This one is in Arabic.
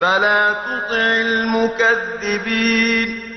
فلا تطع المكذبين